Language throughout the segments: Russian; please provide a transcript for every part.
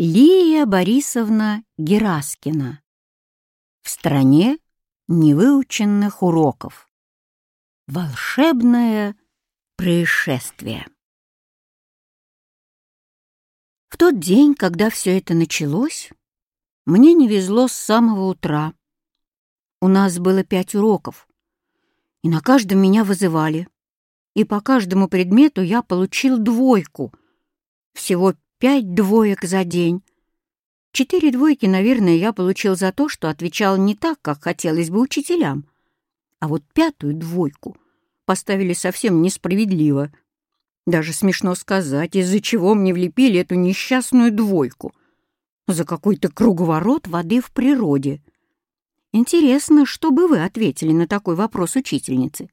Лия Борисовна Гераскина. В стране невыученных уроков. Волшебное происшествие. В тот день, когда все это началось, мне не везло с самого утра. У нас было пять уроков, и на каждом меня вызывали. И по каждому предмету я получил двойку. Всего Пять двоек за день. Четыре двойки, наверное, я получил за то, что отвечал не так, как хотелось бы учителям. А вот пятую двойку поставили совсем несправедливо. Даже смешно сказать, из-за чего мне влепили эту несчастную двойку. За какой-то круговорот воды в природе. Интересно, что бы вы ответили на такой вопрос учительницы?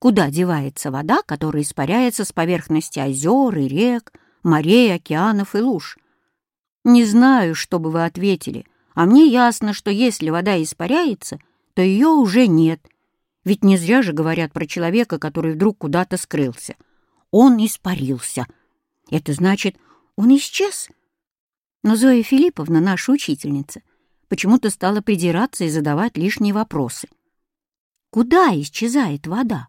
Куда девается вода, которая испаряется с поверхности озер и рек, морей, океанов и луж. Не знаю, что бы вы ответили, а мне ясно, что если вода испаряется, то ее уже нет. Ведь не зря же говорят про человека, который вдруг куда-то скрылся. Он испарился. Это значит, он исчез. Но Зоя Филипповна, наша учительница, почему-то стала придираться и задавать лишние вопросы. Куда исчезает вода?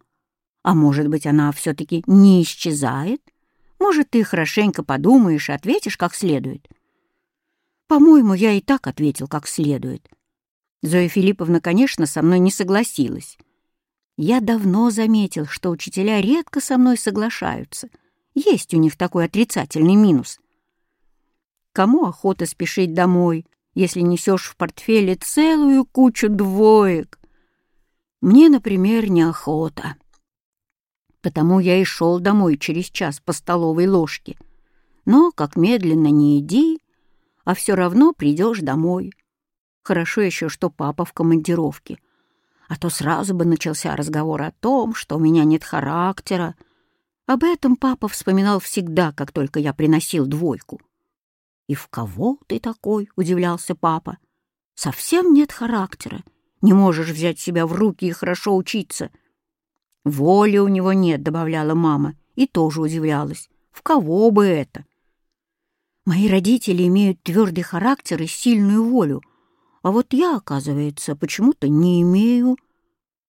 А может быть, она все-таки не исчезает? Может, ты хорошенько подумаешь и ответишь как следует. По-моему, я и так ответил как следует. Зоя Филипповна, конечно, со мной не согласилась. Я давно заметил, что учителя редко со мной соглашаются. Есть у них такой отрицательный минус. Кому охота спешить домой, если несешь в портфеле целую кучу двоек? Мне, например, неохота. Потому я и шел домой через час по столовой ложке. Но, как медленно не иди, а все равно придешь домой. Хорошо еще, что папа в командировке. А то сразу бы начался разговор о том, что у меня нет характера. Об этом папа вспоминал всегда, как только я приносил двойку. «И в кого ты такой?» — удивлялся папа. «Совсем нет характера. Не можешь взять себя в руки и хорошо учиться. «Воли у него нет», — добавляла мама, и тоже удивлялась. «В кого бы это?» «Мои родители имеют твердый характер и сильную волю, а вот я, оказывается, почему-то не имею.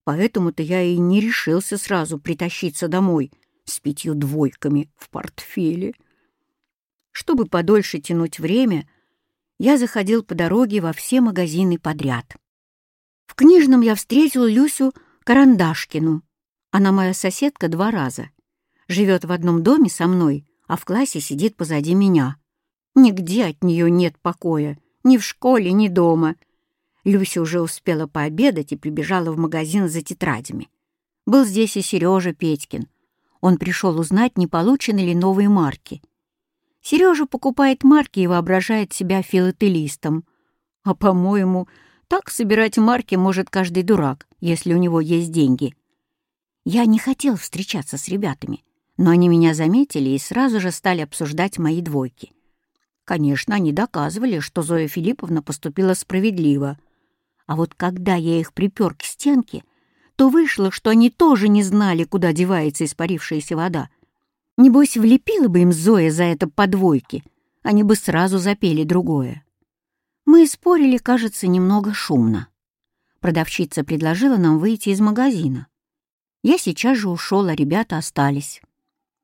Поэтому-то я и не решился сразу притащиться домой с пятью двойками в портфеле. Чтобы подольше тянуть время, я заходил по дороге во все магазины подряд. В книжном я встретил Люсю Карандашкину, она моя соседка два раза. Живет в одном доме со мной, а в классе сидит позади меня. Нигде от нее нет покоя, ни в школе, ни дома. Люся уже успела пообедать и прибежала в магазин за тетрадями. Был здесь и Сережа Петькин. Он пришел узнать, не получены ли новые марки. Сережа покупает марки и воображает себя филателистом. А, по-моему, так собирать марки может каждый дурак, если у него есть деньги — я не хотел встречаться с ребятами, но они меня заметили и сразу же стали обсуждать мои двойки. Конечно, они доказывали, что Зоя Филипповна поступила справедливо. А вот когда я их припер к стенке, то вышло, что они тоже не знали, куда девается испарившаяся вода. Небось, влепила бы им Зоя за это по двойке, они бы сразу запели другое. Мы спорили, кажется, немного шумно. Продавщица предложила нам выйти из магазина. Я сейчас же ушел, а ребята остались.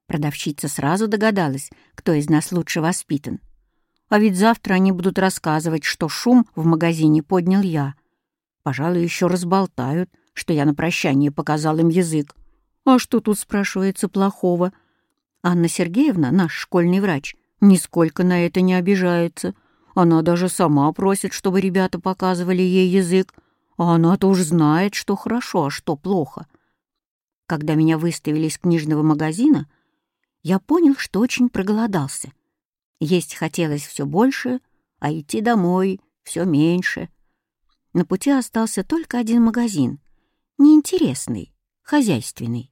Продавщица сразу догадалась, кто из нас лучше воспитан. А ведь завтра они будут рассказывать, что шум в магазине поднял я. Пожалуй, еще разболтают, что я на прощание показал им язык. А что тут, спрашивается, плохого? Анна Сергеевна, наш школьный врач, нисколько на это не обижается. Она даже сама просит, чтобы ребята показывали ей язык. А она-то уж знает, что хорошо, а что плохо. Когда меня выставили из книжного магазина, я понял, что очень проголодался. Есть хотелось все больше, а идти домой все меньше. На пути остался только один магазин, неинтересный, хозяйственный.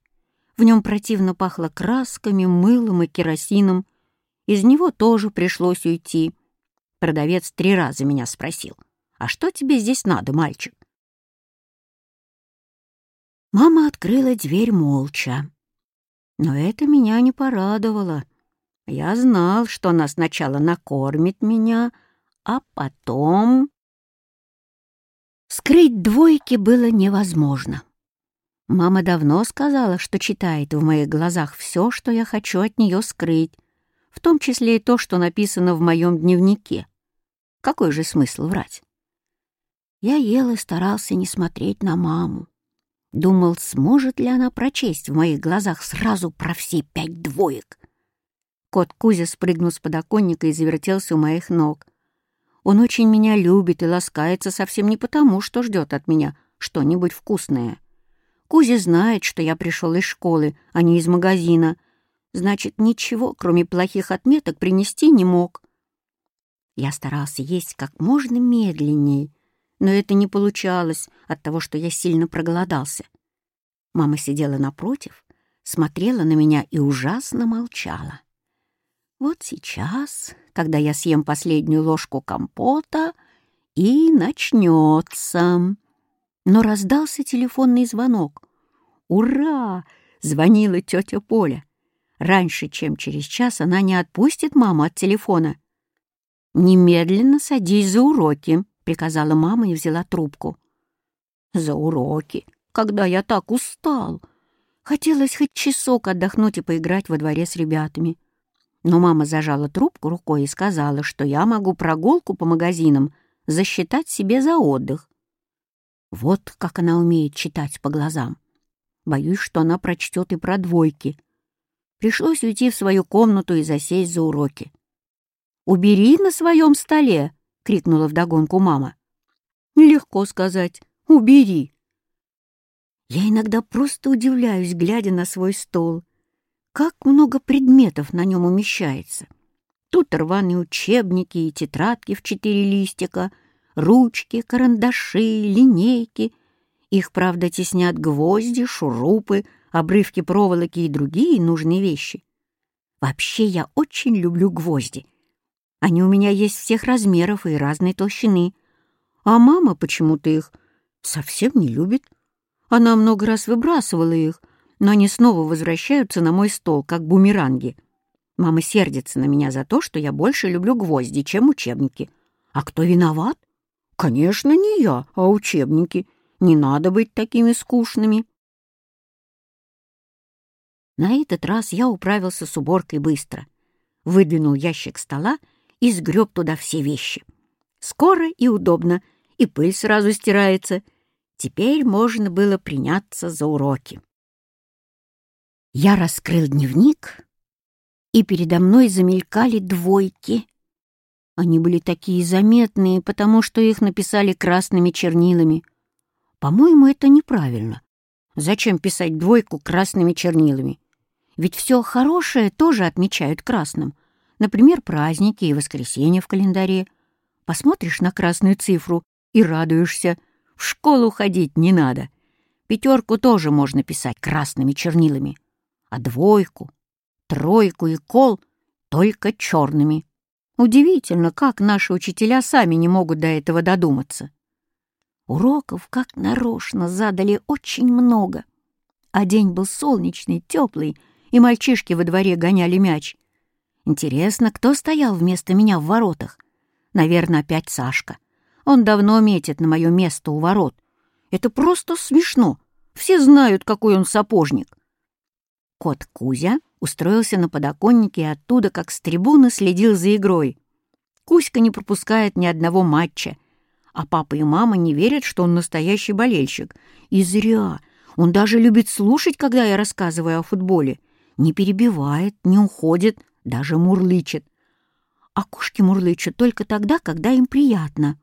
В нем противно пахло красками, мылом и керосином. Из него тоже пришлось уйти. Продавец три раза меня спросил, «А что тебе здесь надо, мальчик?» Мама открыла дверь молча. Но это меня не порадовало. Я знал, что она сначала накормит меня, а потом... Скрыть двойки было невозможно. Мама давно сказала, что читает в моих глазах все, что я хочу от нее скрыть, в том числе и то, что написано в моем дневнике. Какой же смысл врать? Я ел и старался не смотреть на маму. Думал, сможет ли она прочесть в моих глазах сразу про все пять двоек. Кот Кузя спрыгнул с подоконника и завертелся у моих ног. Он очень меня любит и ласкается совсем не потому, что ждет от меня что-нибудь вкусное. Кузя знает, что я пришел из школы, а не из магазина. Значит, ничего, кроме плохих отметок, принести не мог. Я старался есть как можно медленней, но это не получалось от того, что я сильно проголодался. Мама сидела напротив, смотрела на меня и ужасно молчала. Вот сейчас, когда я съем последнюю ложку компота, и начнется. Но раздался телефонный звонок. «Ура!» — звонила тетя Поля. Раньше, чем через час, она не отпустит маму от телефона. «Немедленно садись за уроки», — приказала мама и взяла трубку. «За уроки? Когда я так устал!» Хотелось хоть часок отдохнуть и поиграть во дворе с ребятами. Но мама зажала трубку рукой и сказала, что я могу прогулку по магазинам засчитать себе за отдых. Вот как она умеет читать по глазам. Боюсь, что она прочтет и про двойки. Пришлось уйти в свою комнату и засесть за уроки. «Убери на своем столе!» — крикнула вдогонку мама. «Легко сказать. Убери!» Я иногда просто удивляюсь, глядя на свой стол. Как много предметов на нем умещается. Тут рваные учебники и тетрадки в четыре листика — ручки, карандаши, линейки. Их, правда, теснят гвозди, шурупы, обрывки проволоки и другие нужные вещи. Вообще я очень люблю гвозди. Они у меня есть всех размеров и разной толщины. А мама почему-то их совсем не любит. Она много раз выбрасывала их, но они снова возвращаются на мой стол, как бумеранги. Мама сердится на меня за то, что я больше люблю гвозди, чем учебники. А кто виноват? Конечно, не я, а учебники. Не надо быть такими скучными. На этот раз я управился с уборкой быстро. Выдвинул ящик стола и сгреб туда все вещи. Скоро и удобно, и пыль сразу стирается. Теперь можно было приняться за уроки. Я раскрыл дневник, и передо мной замелькали двойки. Они были такие заметные, потому что их написали красными чернилами. По-моему, это неправильно. Зачем писать двойку красными чернилами? Ведь все хорошее тоже отмечают красным. Например, праздники и воскресенье в календаре. Посмотришь на красную цифру и радуешься. В школу ходить не надо. Пятерку тоже можно писать красными чернилами. А двойку, тройку и кол только черными. Удивительно, как наши учителя сами не могут до этого додуматься. Уроков, как нарочно, задали очень много. А день был солнечный, теплый, и мальчишки во дворе гоняли мяч. Интересно, кто стоял вместо меня в воротах? Наверное, опять Сашка. Он давно метит на мое место у ворот. Это просто смешно. Все знают, какой он сапожник. Кот Кузя устроился на подоконнике и оттуда, как с трибуны, следил за игрой. Кузька не пропускает ни одного матча, а папа и мама не верят, что он настоящий болельщик. И зря. Он даже любит слушать, когда я рассказываю о футболе. Не перебивает, не уходит, даже мурлычет. А кошки мурлычут только тогда, когда им приятно.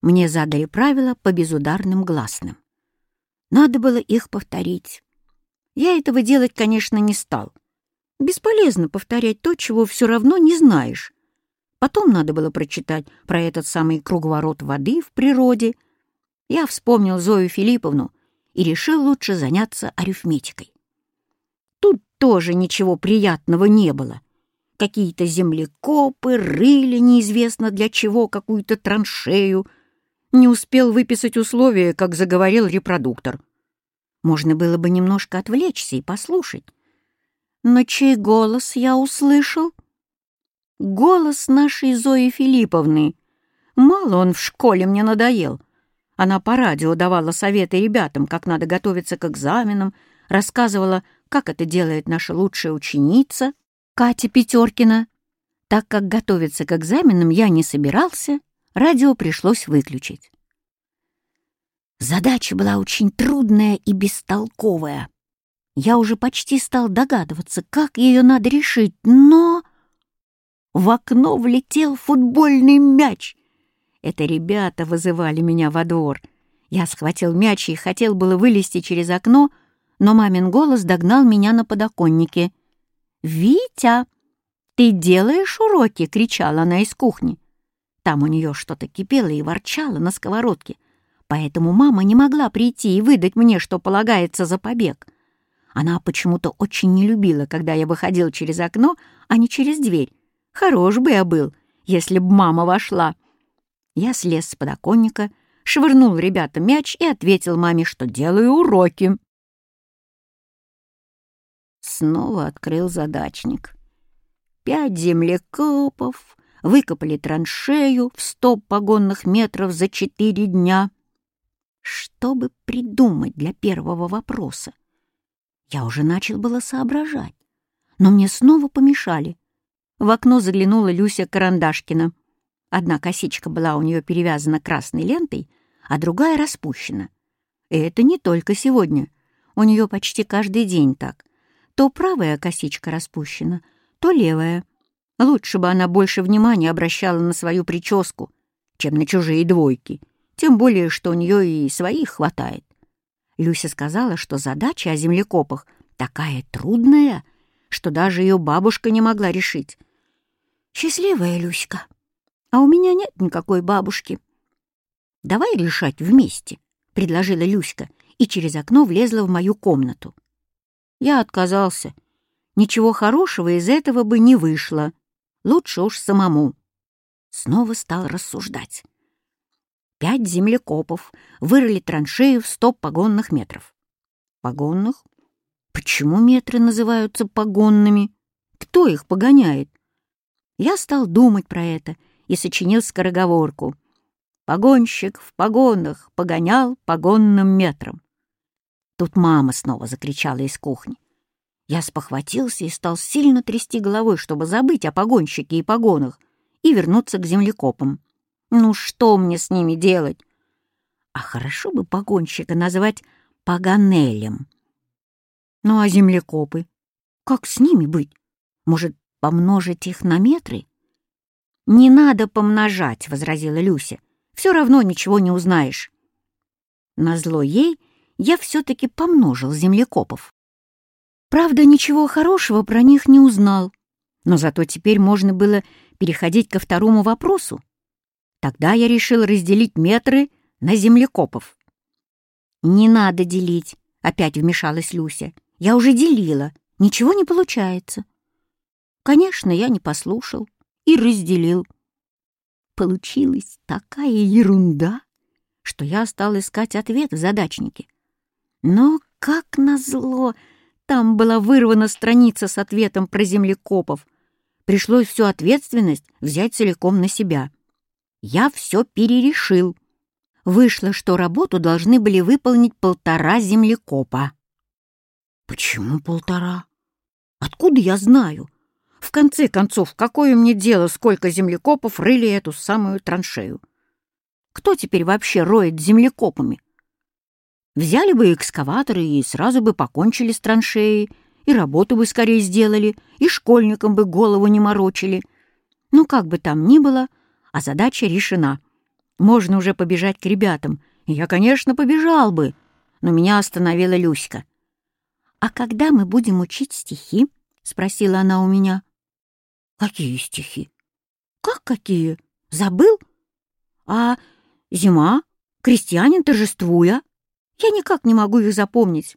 Мне задали правила по безударным гласным. Надо было их повторить. Я этого делать, конечно, не стал. Бесполезно повторять то, чего все равно не знаешь. Потом надо было прочитать про этот самый круговорот воды в природе. Я вспомнил Зою Филипповну и решил лучше заняться арифметикой. Тоже ничего приятного не было. Какие-то землекопы рыли неизвестно для чего какую-то траншею. Не успел выписать условия, как заговорил репродуктор — можно было бы немножко отвлечься и послушать. Но чей голос я услышал? Голос нашей Зои Филипповны. Мало он в школе мне надоел. Она по радио давала советы ребятам, как надо готовиться к экзаменам, рассказывала, как это делает наша лучшая ученица, Катя Петеркина. Так как готовиться к экзаменам я не собирался, радио пришлось выключить. Задача была очень трудная и бестолковая. Я уже почти стал догадываться, как ее надо решить, но... В окно влетел футбольный мяч. Это ребята вызывали меня во двор. Я схватил мяч и хотел было вылезти через окно, но мамин голос догнал меня на подоконнике. «Витя, ты делаешь уроки?» — кричала она из кухни. Там у нее что-то кипело и ворчало на сковородке, поэтому мама не могла прийти и выдать мне, что полагается за побег. Она почему-то очень не любила, когда я выходил через окно, а не через дверь. Хорош бы я был, если б мама вошла. Я слез с подоконника, швырнул ребятам мяч и ответил маме, что делаю уроки. Снова открыл задачник. Пять землекопов выкопали траншею в сто погонных метров за четыре дня. Чтобы придумать для первого вопроса? Я уже начал было соображать, но мне снова помешали. В окно заглянула Люся Карандашкина. Одна косичка была у нее перевязана красной лентой, а другая распущена. И это не только сегодня. У нее почти каждый день так. То правая косичка распущена, то левая. Лучше бы она больше внимания обращала на свою прическу, чем на чужие двойки, тем более, что у нее и своих хватает. Люся сказала, что задача о землекопах такая трудная, что даже ее бабушка не могла решить. «Счастливая Люська, а у меня нет никакой бабушки». «Давай решать вместе», — предложила Люська и через окно влезла в мою комнату. Я отказался. Ничего хорошего из этого бы не вышло. Лучше уж самому. Снова стал рассуждать пять землекопов вырыли траншею в сто погонных метров. Погонных? Почему метры называются погонными? Кто их погоняет? Я стал думать про это и сочинил скороговорку. Погонщик в погонах погонял погонным метром. Тут мама снова закричала из кухни. Я спохватился и стал сильно трясти головой, чтобы забыть о погонщике и погонах и вернуться к землекопам. Ну что мне с ними делать? А хорошо бы погонщика назвать Паганелем. Ну а землекопы? Как с ними быть? Может, помножить их на метры? «Не надо помножать», — возразила Люся. «Все равно ничего не узнаешь». Назло ей я все-таки помножил землекопов. Правда, ничего хорошего про них не узнал, но зато теперь можно было переходить ко второму вопросу. Тогда я решил разделить метры на землекопов. «Не надо делить», — опять вмешалась Люся. «Я уже делила, ничего не получается». Конечно, я не послушал и разделил. Получилась такая ерунда, что я стал искать ответ в задачнике. Но, как назло, там была вырвана страница с ответом про землекопов. Пришлось всю ответственность взять целиком на себя я все перерешил. Вышло, что работу должны были выполнить полтора землекопа. Почему полтора? Откуда я знаю? В конце концов, какое мне дело, сколько землекопов рыли эту самую траншею? Кто теперь вообще роет землекопами? Взяли бы экскаваторы и сразу бы покончили с траншеей, и работу бы скорее сделали, и школьникам бы голову не морочили. Ну, как бы там ни было, — а задача решена. Можно уже побежать к ребятам. Я, конечно, побежал бы, но меня остановила Люська. «А когда мы будем учить стихи?» — спросила она у меня. «Какие стихи?» «Как какие? Забыл? А зима? Крестьянин торжествуя? Я никак не могу их запомнить».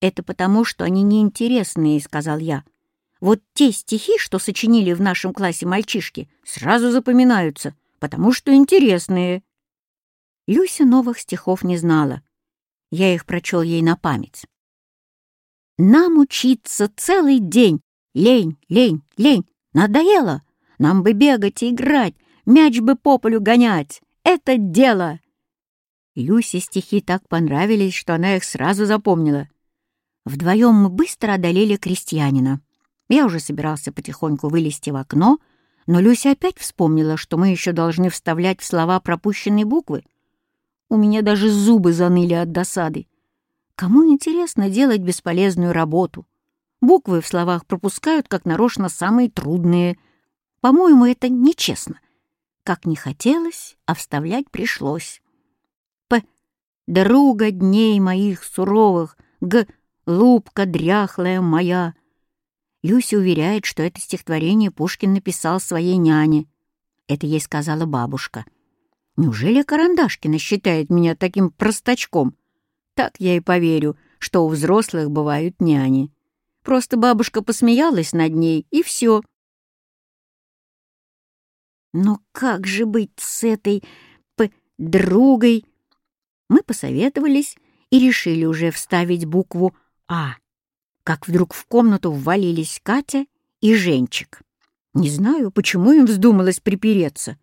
«Это потому, что они неинтересные», — сказал я. Вот те стихи, что сочинили в нашем классе мальчишки, сразу запоминаются, потому что интересные. Люся новых стихов не знала. Я их прочел ей на память. Нам учиться целый день. Лень, лень, лень. Надоело. Нам бы бегать и играть, мяч бы по полю гонять. Это дело!» Люсе стихи так понравились, что она их сразу запомнила. Вдвоем мы быстро одолели крестьянина. Я уже собирался потихоньку вылезти в окно, но Люся опять вспомнила, что мы еще должны вставлять в слова пропущенные буквы. У меня даже зубы заныли от досады. Кому интересно делать бесполезную работу? Буквы в словах пропускают, как нарочно, самые трудные. По-моему, это нечестно. Как не хотелось, а вставлять пришлось. П. Друга дней моих суровых, Г. Лупка дряхлая моя. Люся уверяет, что это стихотворение Пушкин написал своей няне. Это ей сказала бабушка. Неужели Карандашкина считает меня таким простачком? Так я и поверю, что у взрослых бывают няни. Просто бабушка посмеялась над ней, и все. Но как же быть с этой другой? Мы посоветовались и решили уже вставить букву «А», как вдруг в комнату ввалились Катя и Женчик. Не знаю, почему им вздумалось припереться.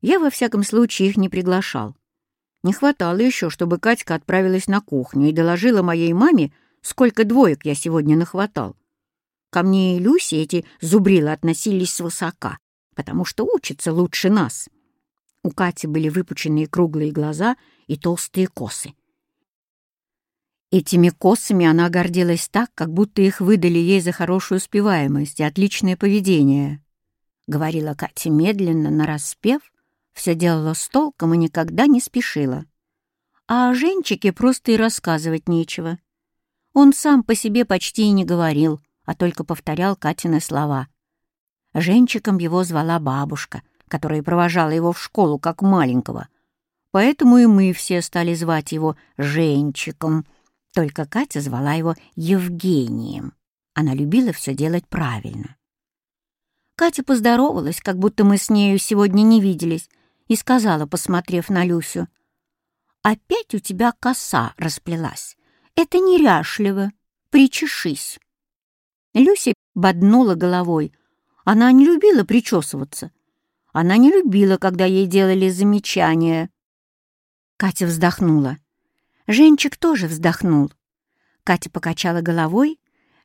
Я, во всяком случае, их не приглашал. Не хватало еще, чтобы Катька отправилась на кухню и доложила моей маме, сколько двоек я сегодня нахватал. Ко мне и Люсе эти зубрилы относились свысока, потому что учатся лучше нас. У Кати были выпученные круглые глаза и толстые косы. Этими косами она гордилась так, как будто их выдали ей за хорошую успеваемость и отличное поведение. Говорила Катя медленно, нараспев, все делала с толком и никогда не спешила. А о Женчике просто и рассказывать нечего. Он сам по себе почти и не говорил, а только повторял Катины слова. Женчиком его звала бабушка, которая провожала его в школу как маленького. Поэтому и мы все стали звать его Женчиком. Только Катя звала его Евгением. Она любила все делать правильно. Катя поздоровалась, как будто мы с нею сегодня не виделись, и сказала, посмотрев на Люсю, «Опять у тебя коса расплелась. Это неряшливо. Причешись». Люся боднула головой. Она не любила причесываться. Она не любила, когда ей делали замечания. Катя вздохнула. Женчик тоже вздохнул. Катя покачала головой,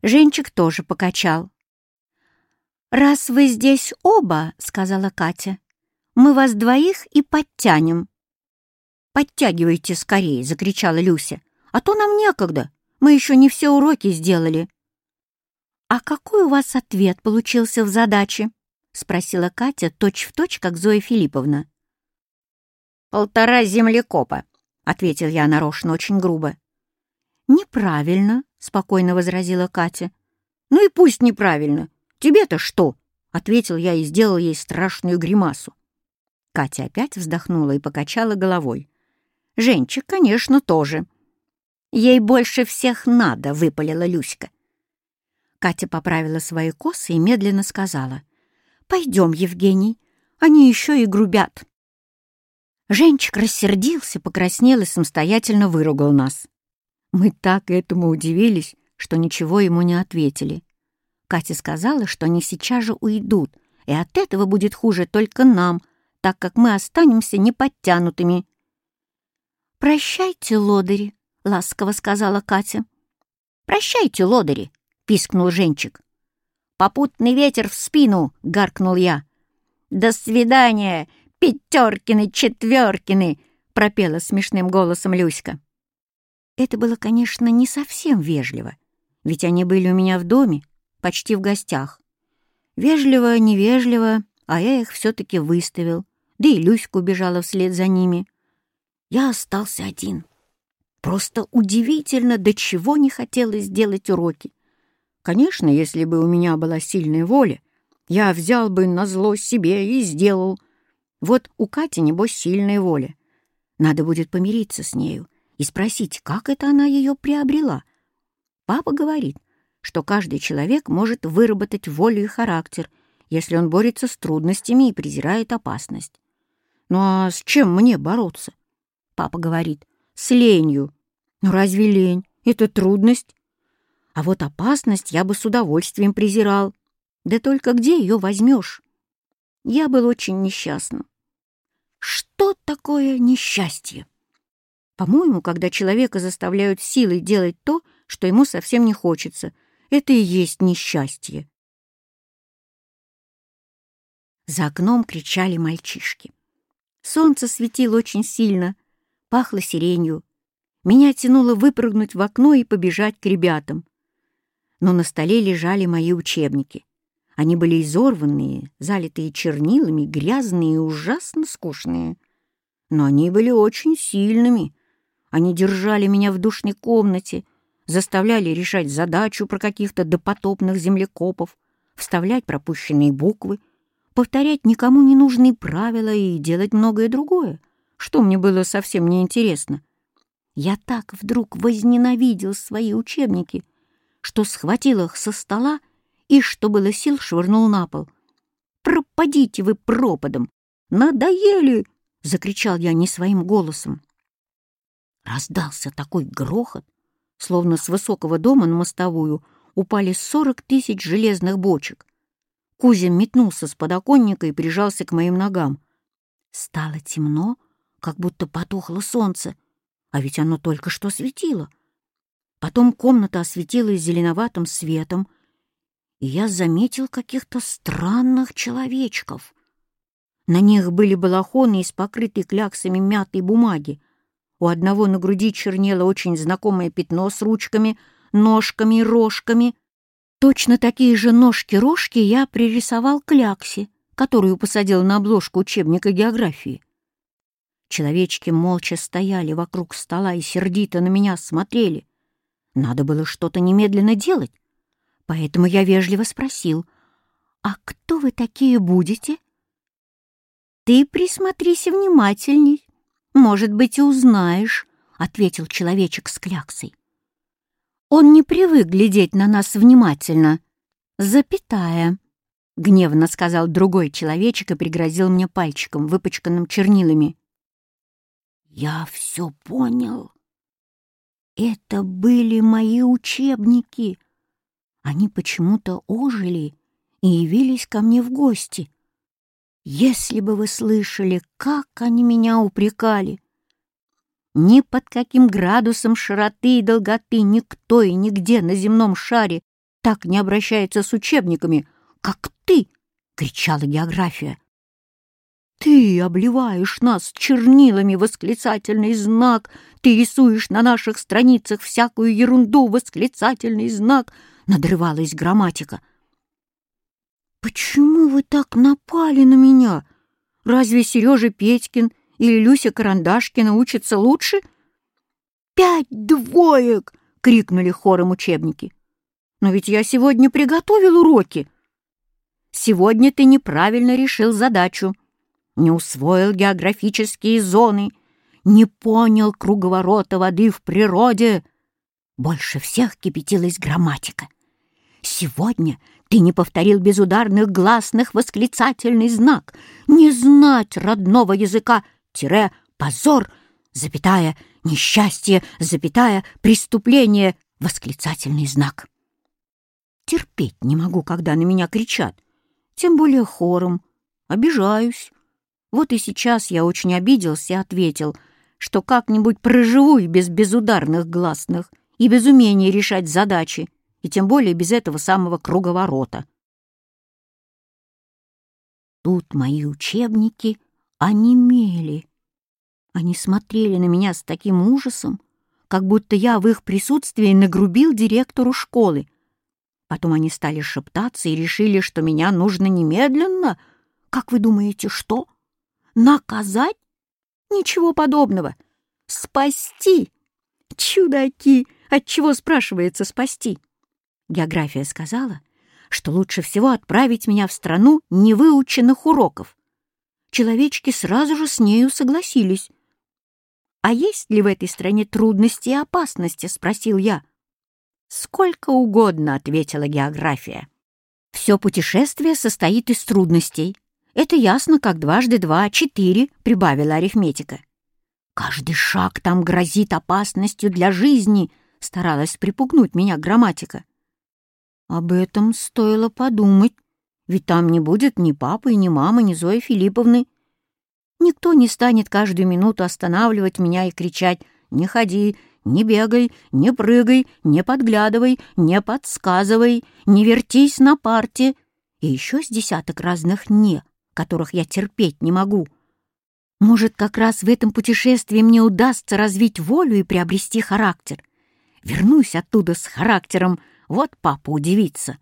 Женчик тоже покачал. «Раз вы здесь оба, — сказала Катя, мы вас двоих и подтянем». «Подтягивайте скорее!» — закричала Люся. «А то нам некогда, мы еще не все уроки сделали». «А какой у вас ответ получился в задаче?» — спросила Катя точь-в-точь, точь, как Зоя Филипповна. «Полтора землекопа», — ответил я нарочно очень грубо. «Неправильно», — спокойно возразила Катя. «Ну и пусть неправильно. Тебе-то что?» — ответил я и сделал ей страшную гримасу. Катя опять вздохнула и покачала головой. «Женчик, конечно, тоже». «Ей больше всех надо», — выпалила Люська. Катя поправила свои косы и медленно сказала. «Пойдем, Евгений, они еще и грубят». Женчик рассердился, покраснел и самостоятельно выругал нас. Мы так этому удивились, что ничего ему не ответили. Катя сказала, что они сейчас же уйдут, и от этого будет хуже только нам, так как мы останемся неподтянутыми. «Прощайте, лодыри», — ласково сказала Катя. «Прощайте, лодыри», — пискнул Женчик. «Попутный ветер в спину!» — гаркнул я. «До свидания, пятеркины, четверкины!» — пропела смешным голосом Люська. Это было, конечно, не совсем вежливо, ведь они были у меня в доме, почти в гостях. Вежливо, невежливо, а я их все-таки выставил, да и Люська убежала вслед за ними. Я остался один. Просто удивительно, до чего не хотелось сделать уроки. Конечно, если бы у меня была сильная воля, я взял бы на зло себе и сделал. Вот у Кати, небось, сильная воля. Надо будет помириться с нею и спросить, как это она ее приобрела. Папа говорит, что каждый человек может выработать волю и характер, если он борется с трудностями и презирает опасность. Ну а с чем мне бороться? Папа говорит, с ленью. Ну разве лень — это трудность? А вот опасность я бы с удовольствием презирал. Да только где ее возьмешь? Я был очень несчастным. Что такое несчастье? По-моему, когда человека заставляют силой делать то, что ему совсем не хочется, это и есть несчастье. За окном кричали мальчишки. Солнце светило очень сильно, пахло сиренью. Меня тянуло выпрыгнуть в окно и побежать к ребятам. Но на столе лежали мои учебники. Они были изорванные, залитые чернилами, грязные и ужасно скучные. Но они были очень сильными. Они держали меня в душной комнате, заставляли решать задачу про каких-то допотопных землекопов, вставлять пропущенные буквы, повторять никому не нужные правила и делать многое другое, что мне было совсем неинтересно. Я так вдруг возненавидел свои учебники, что схватил их со стола и, что было сил, швырнул на пол. «Пропадите вы пропадом! Надоели!» — закричал я не своим голосом. Раздался такой грохот, словно с высокого дома на мостовую упали сорок тысяч железных бочек. Кузя метнулся с подоконника и прижался к моим ногам. Стало темно, как будто потухло солнце, а ведь оно только что светило. Потом комната осветилась зеленоватым светом, и я заметил каких-то странных человечков. На них были балахоны из покрытой кляксами мятой бумаги. У одного на груди чернело очень знакомое пятно с ручками, ножками и рожками. Точно такие же ножки-рожки я пририсовал кляксе, которую посадил на обложку учебника географии. Человечки молча стояли вокруг стола и сердито на меня смотрели. Надо было что-то немедленно делать. Поэтому я вежливо спросил, «А кто вы такие будете?» «Ты присмотрись внимательней, может быть, и узнаешь», — ответил человечек с кляксой. «Он не привык глядеть на нас внимательно. Запятая», — гневно сказал другой человечек и пригрозил мне пальчиком, выпачканным чернилами. «Я все понял. Это были мои учебники», они почему-то ожили и явились ко мне в гости. Если бы вы слышали, как они меня упрекали! Ни под каким градусом широты и долготы никто и нигде на земном шаре так не обращается с учебниками, как ты, — кричала география. Ты обливаешь нас чернилами восклицательный знак, ты рисуешь на наших страницах всякую ерунду восклицательный знак — надрывалась грамматика. «Почему вы так напали на меня? Разве Сережа Петькин или Люся Карандашкина учатся лучше?» «Пять двоек!» — крикнули хором учебники. «Но ведь я сегодня приготовил уроки!» «Сегодня ты неправильно решил задачу, не усвоил географические зоны, не понял круговорота воды в природе». Больше всех кипятилась грамматика. Сегодня ты не повторил безударных гласных восклицательный знак. Не знать родного языка, тире, позор, запятая, несчастье, запятая, преступление, восклицательный знак. Терпеть не могу, когда на меня кричат, тем более хором. Обижаюсь. Вот и сейчас я очень обиделся и ответил, что как-нибудь проживу и без безударных гласных, и без умения решать задачи, и тем более без этого самого круговорота. Тут мои учебники онемели. Они смотрели на меня с таким ужасом, как будто я в их присутствии нагрубил директору школы. Потом они стали шептаться и решили, что меня нужно немедленно. Как вы думаете, что? Наказать? Ничего подобного. Спасти. Чудаки! Отчего, спрашивается, спасти? География сказала, что лучше всего отправить меня в страну невыученных уроков. Человечки сразу же с нею согласились. «А есть ли в этой стране трудности и опасности?» — спросил я. «Сколько угодно», — ответила география. «Все путешествие состоит из трудностей. Это ясно, как дважды два — четыре», — прибавила арифметика. «Каждый шаг там грозит опасностью для жизни», старалась припугнуть меня грамматика. Об этом стоило подумать, ведь там не будет ни папы, ни мамы, ни Зои Филипповны. Никто не станет каждую минуту останавливать меня и кричать «Не ходи, не бегай, не прыгай, не подглядывай, не подсказывай, не вертись на парте» и еще с десяток разных «не», которых я терпеть не могу. Может, как раз в этом путешествии мне удастся развить волю и приобрести характер. Вернусь оттуда с характером, вот папа удивится.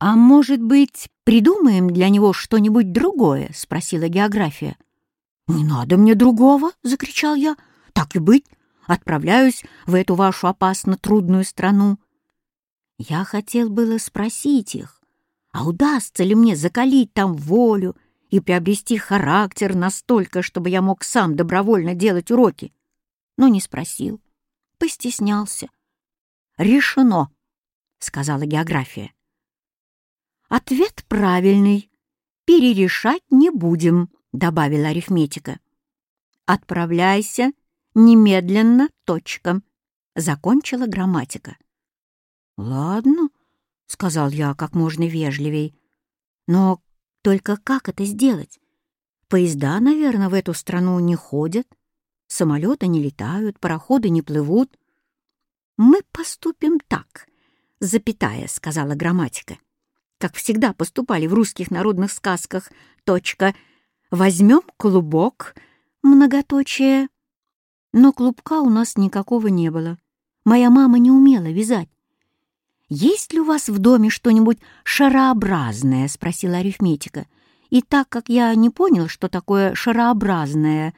«А может быть, придумаем для него что-нибудь другое?» — спросила география. «Не надо мне другого!» — закричал я. «Так и быть, отправляюсь в эту вашу опасно трудную страну». Я хотел было спросить их, а удастся ли мне закалить там волю и приобрести характер настолько, чтобы я мог сам добровольно делать уроки, но не спросил, постеснялся. «Решено», — сказала география. «Ответ правильный. Перерешать не будем», — добавила арифметика. «Отправляйся немедленно, точка», — закончила грамматика. «Ладно», — сказал я как можно вежливей. «Но только как это сделать? Поезда, наверное, в эту страну не ходят, самолеты не летают, пароходы не плывут». «Мы поступим так», — запятая, — сказала грамматика как всегда поступали в русских народных сказках, точка, возьмем клубок, многоточие. Но клубка у нас никакого не было. Моя мама не умела вязать. «Есть ли у вас в доме что-нибудь шарообразное?» — спросила арифметика. И так как я не понял, что такое шарообразное,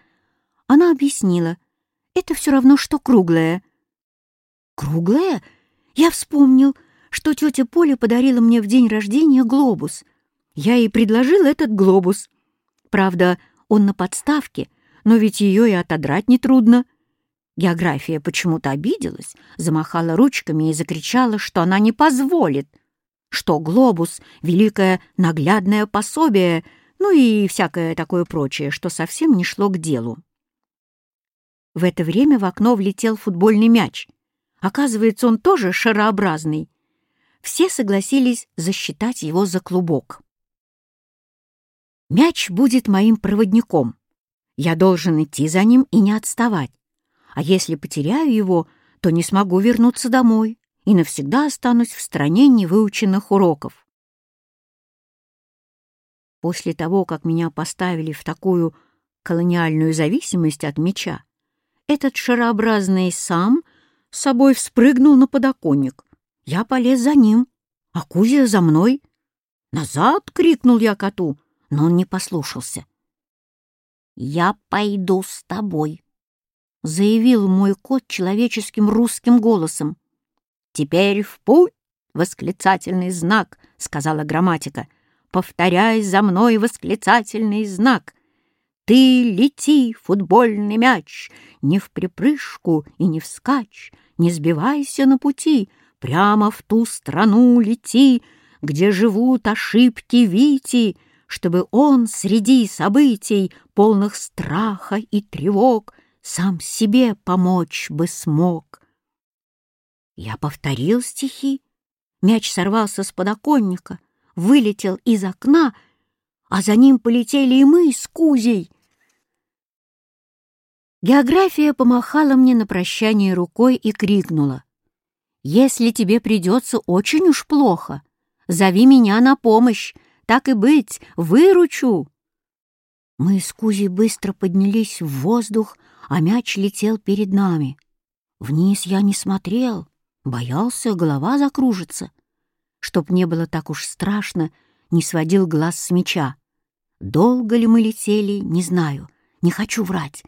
она объяснила. «Это все равно, что круглое». «Круглое?» Я вспомнил — что тетя Поля подарила мне в день рождения глобус. Я ей предложил этот глобус. Правда, он на подставке, но ведь ее и отодрать нетрудно. География почему-то обиделась, замахала ручками и закричала, что она не позволит, что глобус — великое наглядное пособие, ну и всякое такое прочее, что совсем не шло к делу. В это время в окно влетел футбольный мяч. Оказывается, он тоже шарообразный все согласились засчитать его за клубок. Мяч будет моим проводником. Я должен идти за ним и не отставать. А если потеряю его, то не смогу вернуться домой и навсегда останусь в стране невыученных уроков. После того, как меня поставили в такую колониальную зависимость от мяча, этот шарообразный сам собой вспрыгнул на подоконник я полез за ним, а Кузя за мной. «Назад!» — крикнул я коту, но он не послушался. «Я пойду с тобой», — заявил мой кот человеческим русским голосом. «Теперь в путь!» — восклицательный знак, — сказала грамматика. «Повторяй за мной восклицательный знак. Ты лети, футбольный мяч, не в припрыжку и не вскачь, не сбивайся на пути, Прямо в ту страну лети, где живут ошибки Вити, чтобы он среди событий, полных страха и тревог, сам себе помочь бы смог. Я повторил стихи. Мяч сорвался с подоконника, вылетел из окна, а за ним полетели и мы с Кузей. География помахала мне на прощание рукой и крикнула. Если тебе придется очень уж плохо, зови меня на помощь, так и быть, выручу. Мы с Кузей быстро поднялись в воздух, а мяч летел перед нами. Вниз я не смотрел, боялся, голова закружится. Чтоб не было так уж страшно, не сводил глаз с мяча. Долго ли мы летели, не знаю, не хочу врать.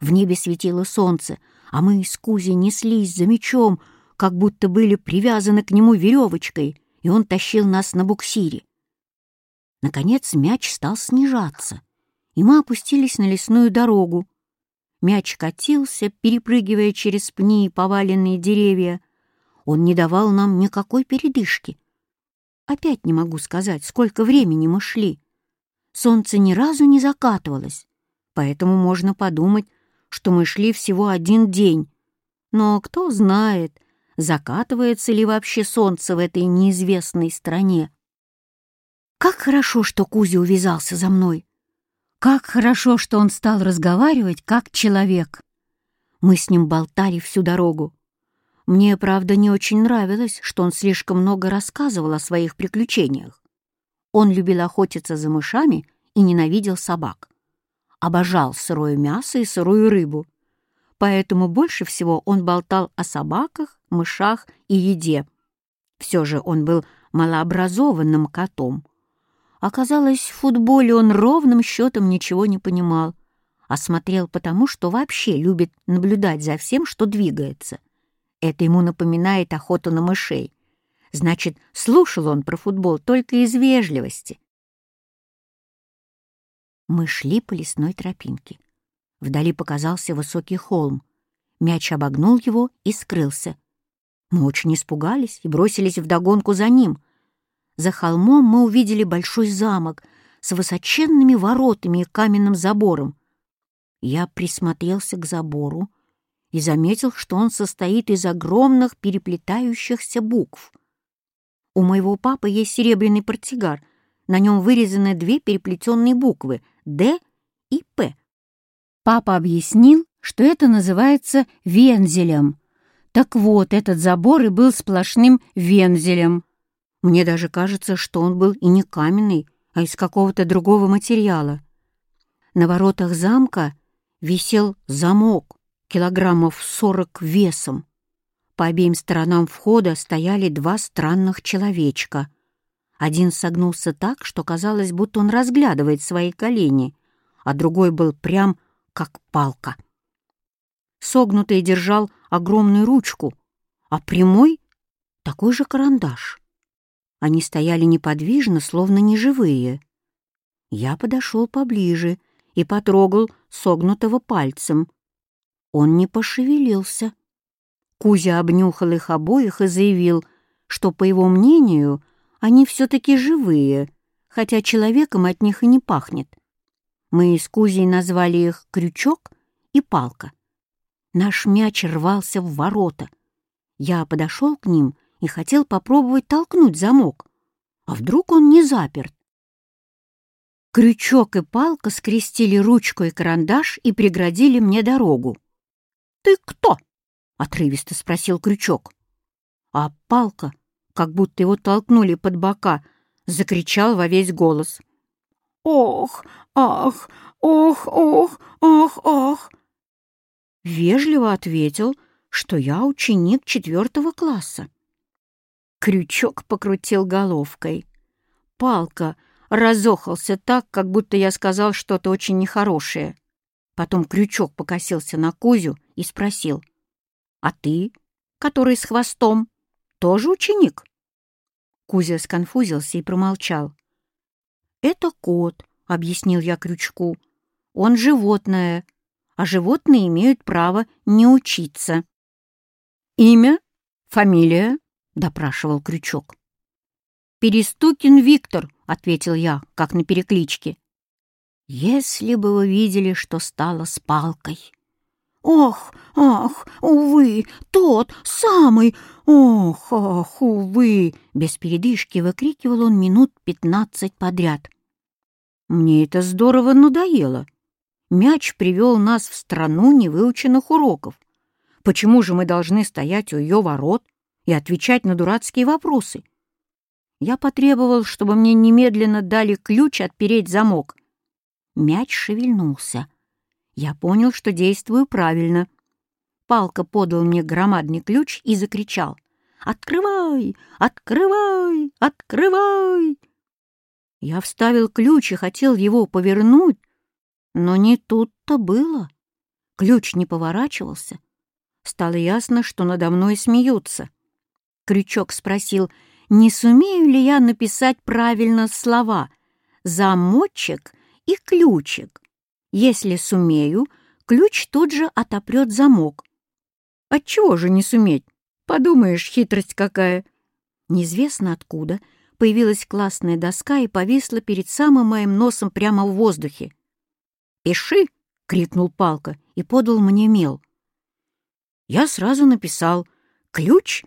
В небе светило солнце, а мы с Кузей неслись за мячом, как будто были привязаны к нему веревочкой, и он тащил нас на буксире. Наконец мяч стал снижаться, и мы опустились на лесную дорогу. Мяч катился, перепрыгивая через пни и поваленные деревья. Он не давал нам никакой передышки. Опять не могу сказать, сколько времени мы шли. Солнце ни разу не закатывалось, поэтому можно подумать, что мы шли всего один день, Но кто знает, закатывается ли вообще солнце в этой неизвестной стране. Как хорошо, что Кузя увязался за мной. Как хорошо, что он стал разговаривать как человек. Мы с ним болтали всю дорогу. Мне, правда, не очень нравилось, что он слишком много рассказывал о своих приключениях. Он любил охотиться за мышами и ненавидел собак. Обожал сырое мясо и сырую рыбу. Поэтому больше всего он болтал о собаках, мышах и еде. Все же он был малообразованным котом. Оказалось, в футболе он ровным счетом ничего не понимал, а смотрел потому, что вообще любит наблюдать за всем, что двигается. Это ему напоминает охоту на мышей. Значит, слушал он про футбол только из вежливости. Мы шли по лесной тропинке. Вдали показался высокий холм. Мяч обогнул его и скрылся. Мы очень испугались и бросились вдогонку за ним. За холмом мы увидели большой замок с высоченными воротами и каменным забором. Я присмотрелся к забору и заметил, что он состоит из огромных переплетающихся букв. У моего папы есть серебряный портсигар. На нем вырезаны две переплетенные буквы «Д» и «П». Папа объяснил, что это называется вензелем. Так вот, этот забор и был сплошным вензелем. Мне даже кажется, что он был и не каменный, а из какого-то другого материала. На воротах замка висел замок, килограммов сорок весом. По обеим сторонам входа стояли два странных человечка. Один согнулся так, что казалось, будто он разглядывает свои колени, а другой был прям как палка. Согнутый держал огромную ручку, а прямой — такой же карандаш. Они стояли неподвижно, словно неживые. Я подошел поближе и потрогал согнутого пальцем. Он не пошевелился. Кузя обнюхал их обоих и заявил, что, по его мнению, они все-таки живые, хотя человеком от них и не пахнет. Мы с Кузей назвали их «крючок» и «палка». Наш мяч рвался в ворота. Я подошел к ним и хотел попробовать толкнуть замок. А вдруг он не заперт? Крючок и палка скрестили ручку и карандаш и преградили мне дорогу. «Ты кто?» — отрывисто спросил Крючок. А Палка, как будто его толкнули под бока, закричал во весь голос. «Ох, ах, ох, ох, ах, ах!» Вежливо ответил, что я ученик четвертого класса. Крючок покрутил головкой. Палка разохался так, как будто я сказал что-то очень нехорошее. Потом крючок покосился на Кузю и спросил. «А ты, который с хвостом, тоже ученик?» Кузя сконфузился и промолчал. «Это кот», — объяснил я крючку. «Он животное, а животные имеют право не учиться». «Имя? Фамилия?» — допрашивал крючок. «Перестукин Виктор», — ответил я, как на перекличке. Если бы вы видели, что стало с палкой. «Ох, ах, увы, тот самый! Ох, ах, увы!» Без передышки выкрикивал он минут пятнадцать подряд. Мне это здорово надоело. Мяч привел нас в страну невыученных уроков. Почему же мы должны стоять у ее ворот и отвечать на дурацкие вопросы? Я потребовал, чтобы мне немедленно дали ключ отпереть замок — Мяч шевельнулся. Я понял, что действую правильно. Палка подал мне громадный ключ и закричал. «Открывай! Открывай! Открывай!» Я вставил ключ и хотел его повернуть, но не тут-то было. Ключ не поворачивался. Стало ясно, что надо мной смеются. Крючок спросил, не сумею ли я написать правильно слова «замочек» и ключик. Если сумею, ключ тут же отопрет замок. Отчего же не суметь? Подумаешь, хитрость какая. Неизвестно откуда появилась классная доска и повисла перед самым моим носом прямо в воздухе. «Пиши!» — крикнул Палка и подал мне мел. Я сразу написал «ключ»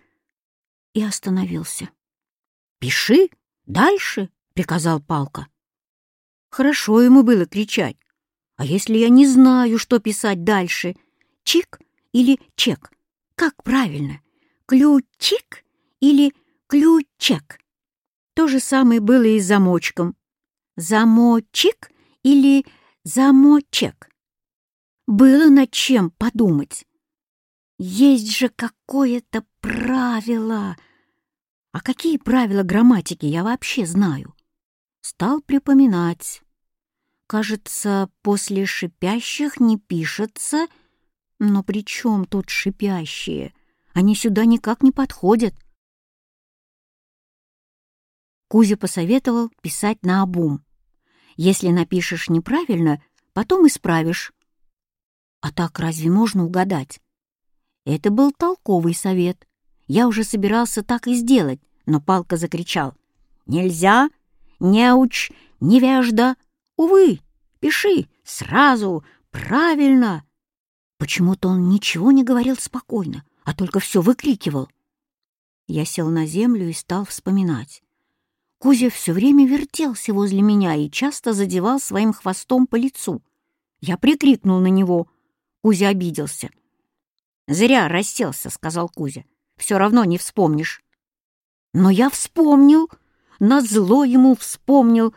и остановился. «Пиши дальше», — приказал Палка. Хорошо ему было кричать. А если я не знаю, что писать дальше? Чик или чек? Как правильно? Ключик или ключек? То же самое было и с замочком. Замочек или замочек? Было над чем подумать. Есть же какое-то правило. А какие правила грамматики я вообще знаю? Стал припоминать. Кажется, после шипящих не пишется. Но при чем тут шипящие? Они сюда никак не подходят. Кузя посоветовал писать на обум. Если напишешь неправильно, потом исправишь. А так разве можно угадать? Это был толковый совет. Я уже собирался так и сделать, но Палка закричал. «Нельзя! Неуч! Невежда! Увы! Пиши! Сразу! Правильно!» Почему-то он ничего не говорил спокойно, а только все выкрикивал. Я сел на землю и стал вспоминать. Кузя все время вертелся возле меня и часто задевал своим хвостом по лицу. Я прикрикнул на него. Кузя обиделся. «Зря расселся», — сказал Кузя. «Все равно не вспомнишь». Но я вспомнил, назло ему вспомнил.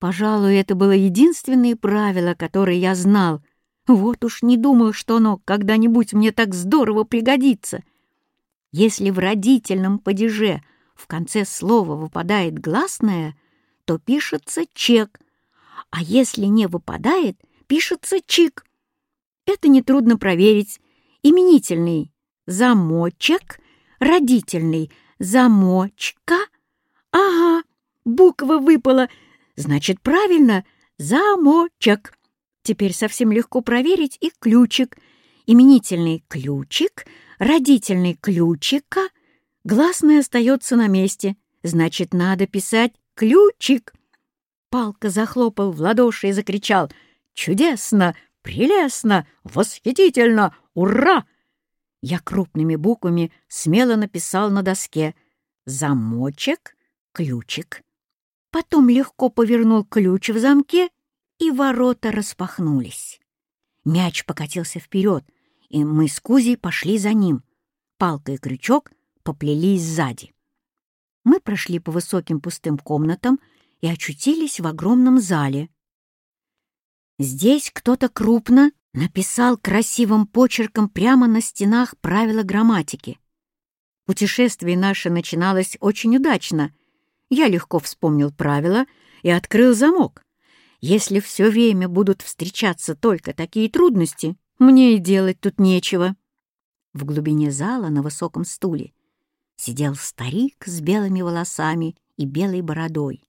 Пожалуй, это было единственное правило, которое я знал. Вот уж не думал, что оно когда-нибудь мне так здорово пригодится. Если в родительном падеже в конце слова выпадает гласное, то пишется чек, а если не выпадает, пишется чик. Это нетрудно проверить. Именительный замочек, родительный замочка. Ага, буква выпала, значит, правильно, замочек. Теперь совсем легко проверить и ключик. Именительный ключик, родительный ключика — Гласное остается на месте, значит, надо писать «ключик». Палка захлопал в ладоши и закричал «Чудесно! Прелестно! Восхитительно! Ура!» Я крупными буквами смело написал на доске «Замочек, ключик». Потом легко повернул ключ в замке, и ворота распахнулись. Мяч покатился вперед, и мы с Кузей пошли за ним. Палка и крючок поплелись сзади. Мы прошли по высоким пустым комнатам и очутились в огромном зале. Здесь кто-то крупно написал красивым почерком прямо на стенах правила грамматики. Путешествие наше начиналось очень удачно. Я легко вспомнил правила и открыл замок. Если все время будут встречаться только такие трудности, мне и делать тут нечего. В глубине зала на высоком стуле сидел старик с белыми волосами и белой бородой.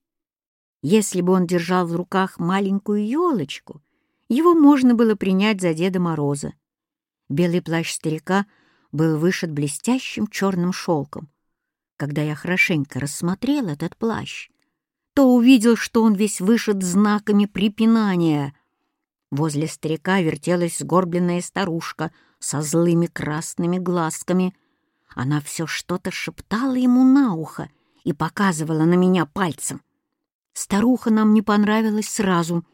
Если бы он держал в руках маленькую елочку, его можно было принять за Деда Мороза. Белый плащ старика был вышит блестящим черным шелком. Когда я хорошенько рассмотрел этот плащ, то увидел, что он весь вышит знаками препинания. Возле старика вертелась сгорбленная старушка со злыми красными глазками — она все что-то шептала ему на ухо и показывала на меня пальцем. Старуха нам не понравилась сразу.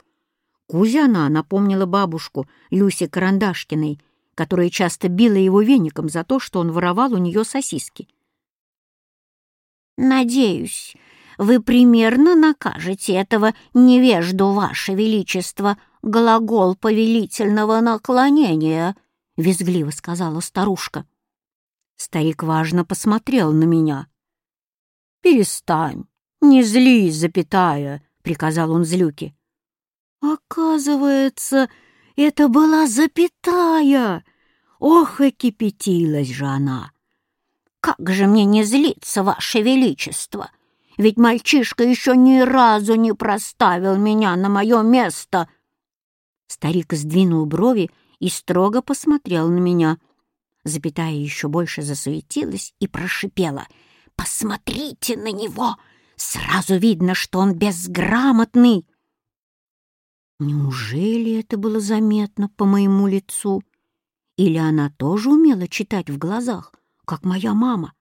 Кузя она напомнила бабушку Люсе Карандашкиной, которая часто била его веником за то, что он воровал у нее сосиски. «Надеюсь, вы примерно накажете этого невежду, Ваше Величество, глагол повелительного наклонения», — визгливо сказала старушка. Старик важно посмотрел на меня. «Перестань, не злись, запятая», — приказал он злюке. «Оказывается, это была запятая! Ох, и кипятилась же она! Как же мне не злиться, Ваше Величество! Ведь мальчишка еще ни разу не проставил меня на мое место!» Старик сдвинул брови и строго посмотрел на меня — Запятая еще больше засуетилась и прошипела. «Посмотрите на него! Сразу видно, что он безграмотный!» Неужели это было заметно по моему лицу? Или она тоже умела читать в глазах, как моя мама?